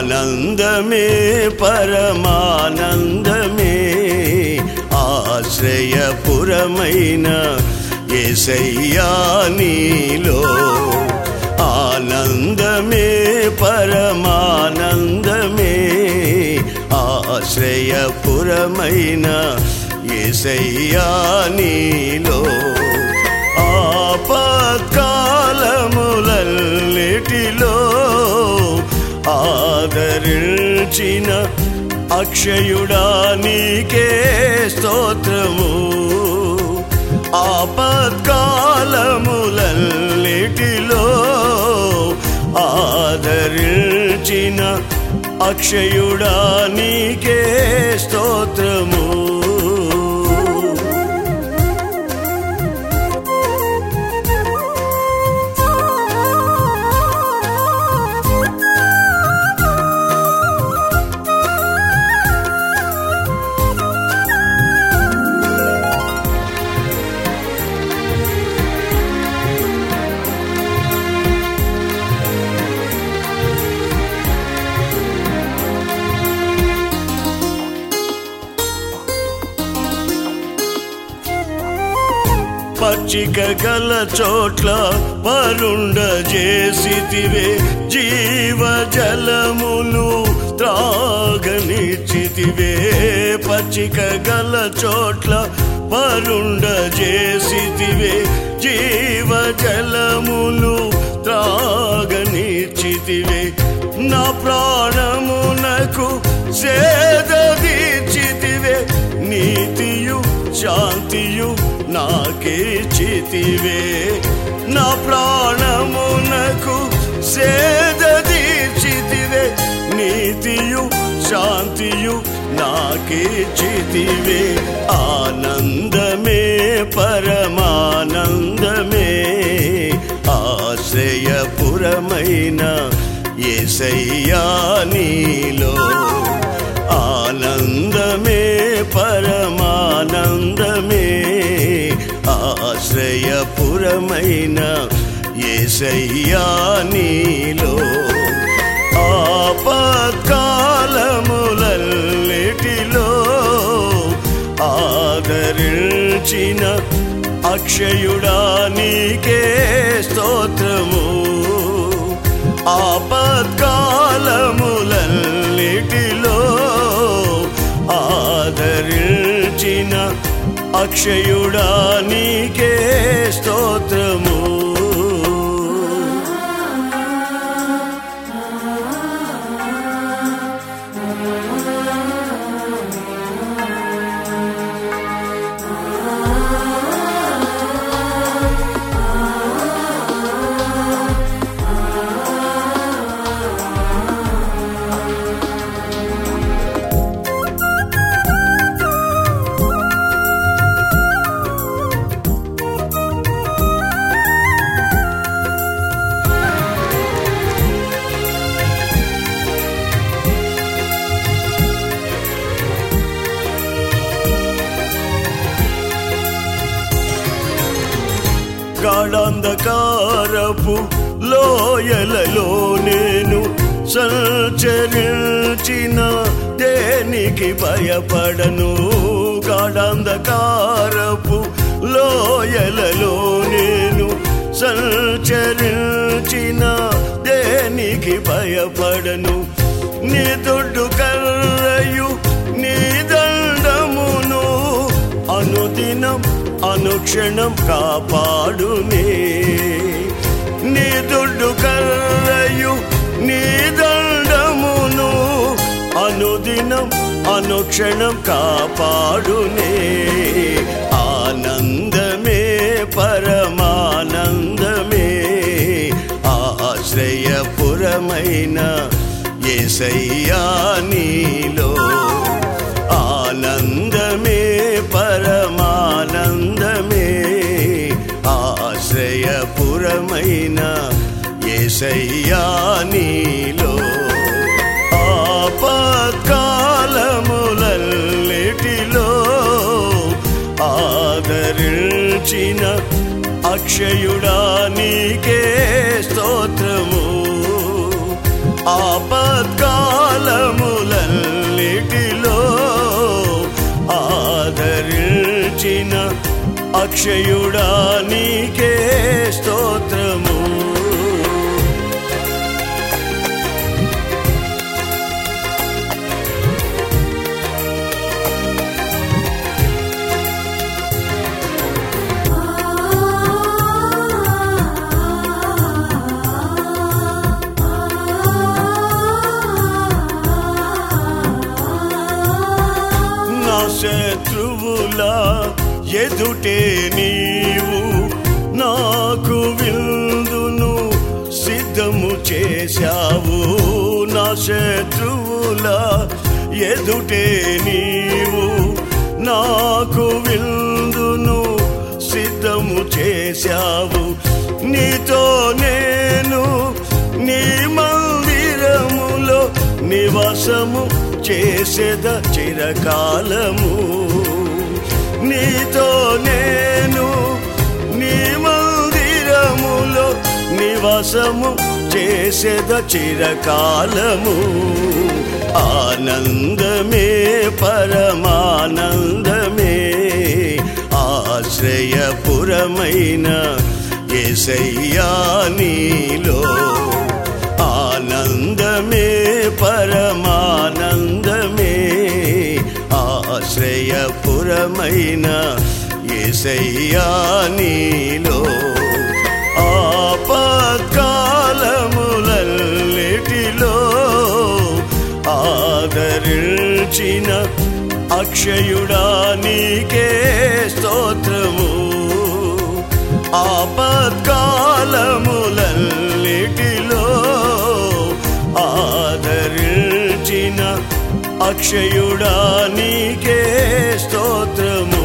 ఆనందమే పరమానందమే. ఆశ్రయపురమైన ఎసయ్యా నీలో. ఆనందమే పరమానందమే. ఆశ్రయపురమైన ఎసయ్యా నీలో. ఆపత్కాలములన్నిటిలో ఆదరించిన అక్షయుడా నీకే స్తోత్రము. ఆపత్కాలములన్నిటిలో ఆదరించిన అక్షయుడా నీకే స్తోత్రము. పచ్చిక గల చోట్ల పరుండ చేసితివే జీవ జలములు త్రాగనిచ్చితివే. పచ్చిక గల చోట్ల పరుండ చేసితివే జీవ జలములు త్రాగనిచ్చితివే. నా ప్రాణమునకు సేదీచితివే నీతియు శాంతియు నాకే చితివే. నా ప్రాణమునకు సేద తీర్చితివే. నీతియు శాంతియు నాకే చితివే. ఆనందమే పరమానందమే. ఆశ్రయపురమైన ఏసయ్యా నీలో. ఆనందమే పరమానందమే. ఆశ్రయపురమైన ఏసయ్యా నీలో ఆపత్కాలములన్నిటిలో ఆదరించిన అక్షయుడా నీ అక్షయుడా నీకే. గాఢంధకారపు లోయలలో నేను సంచరించిన దేనికి భయపడను? గాఢంధకారపు లోయలలో నేను సంచరించిన దేనికి భయపడను? నీ దొడ్డు కర్రయు నీ దండమును అనుదినం అనుక్షణం కాపాడునే నీ దుడ్డు కర్రయు నీ దండమును అనుదినం అనుక్షణం కాపాడునే. ఆనందమే పరమానందమే. ఆశ్రయపురమైన ఏసయ్యా నీలో. ఏసయ్యా నీలో ఆదరించిన అక్షయుడా నీకే స్తోత్రము. ఆపత్కాలములన్నిటిలో ఆదరించిన అక్షయుడా నీకే స్తోత్రము. శత్రువుల ఎదుటే నీవు. నాకు విందును సిద్ధము చేశావు. నా శత్రువుల ఎదుటే నీవు. నాకు విందును సిద్ధము చేశావు. నీతో నేను నీ మందిరములో నివాసము చేసేద చిరకాలము. నీతో నేను నీ మందిరములో నివాసము చేసేద చిరకాలము. ఆనందమే పరమానందమే ఆశ్రయపురమైన ఎసయ్యా నీలో. ఆనందమే పరమానందమే ఆశ్రయపురమైన ఎసయ్యా నీలో. ఆపత్కాలములన్నిటిలో ఆదరించిన అక్షయుడా నీకే స్తోత్రము. ఆపత్కాల అక్షయుడా నీకే స్తోత్రము.